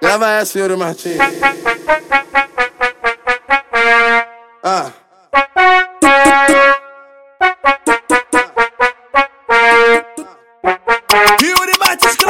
Grava essa, Yuri Martins. Ah. Yuri Martins que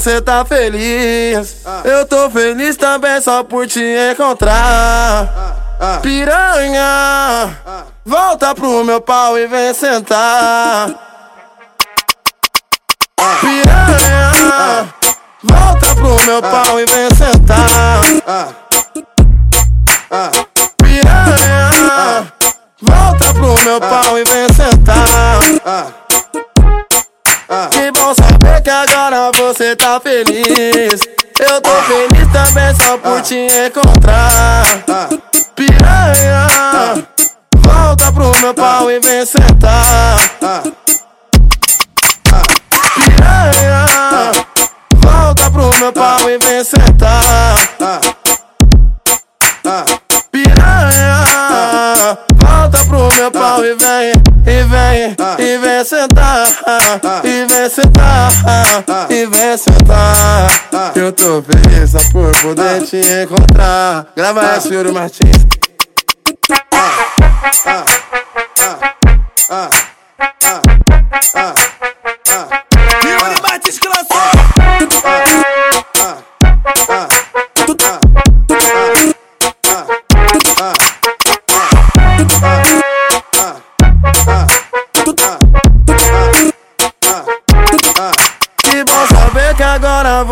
você tá feliz. Eu tô feliz também só por te encontrar. Piranha, volta pro meu pau e vem sentar. Piranha, volta pro meu pau e vem sentar. Piranha, volta pro meu pau e vem sentar. Que bom saber que agora você tá feliz. Eu tô feliz também só por te encontrar. Piranha, volta pro meu pau e vem sentar. Piranha, volta pro meu pau e vem sentar. Meu pau e vem, e vem, e vem sentar, e vem sentar, e vem sentar. Eu tô feliz por poder te encontrar. Grava essa, Yuri Martins. Yuri Martins que lançou.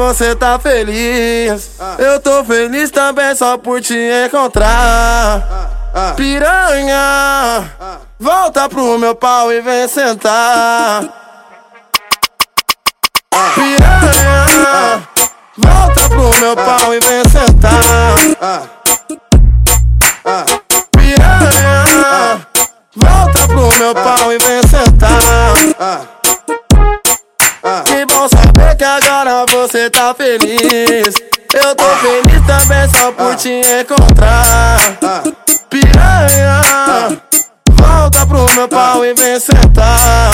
Você tá feliz. Eu tô feliz também só por te encontrar. Piranha, volta pro meu pau e vem sentar. Piranha, volta pro meu pau e vem sentar. Piranha, volta pro meu pau e vem sentar. Que bom saber que agora você tá feliz. Eu tô feliz também só por te encontrar. Piranha, volta pro meu pau e vem sentar.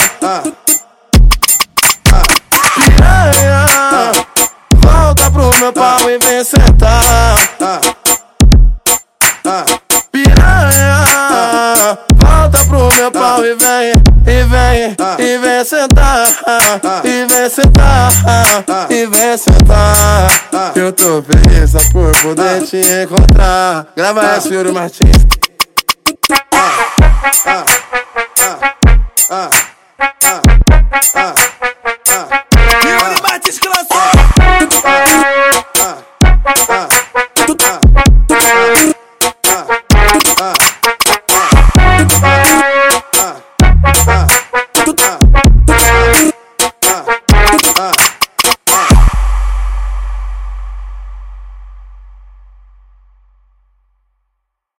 Piranha, volta pro meu pau e vem sentar. Pau e vem, e vem, e vem sentar, e vem sentar, e vem sentar. Eu tô feliz por poder te encontrar. Grava essa, Yuri Martins.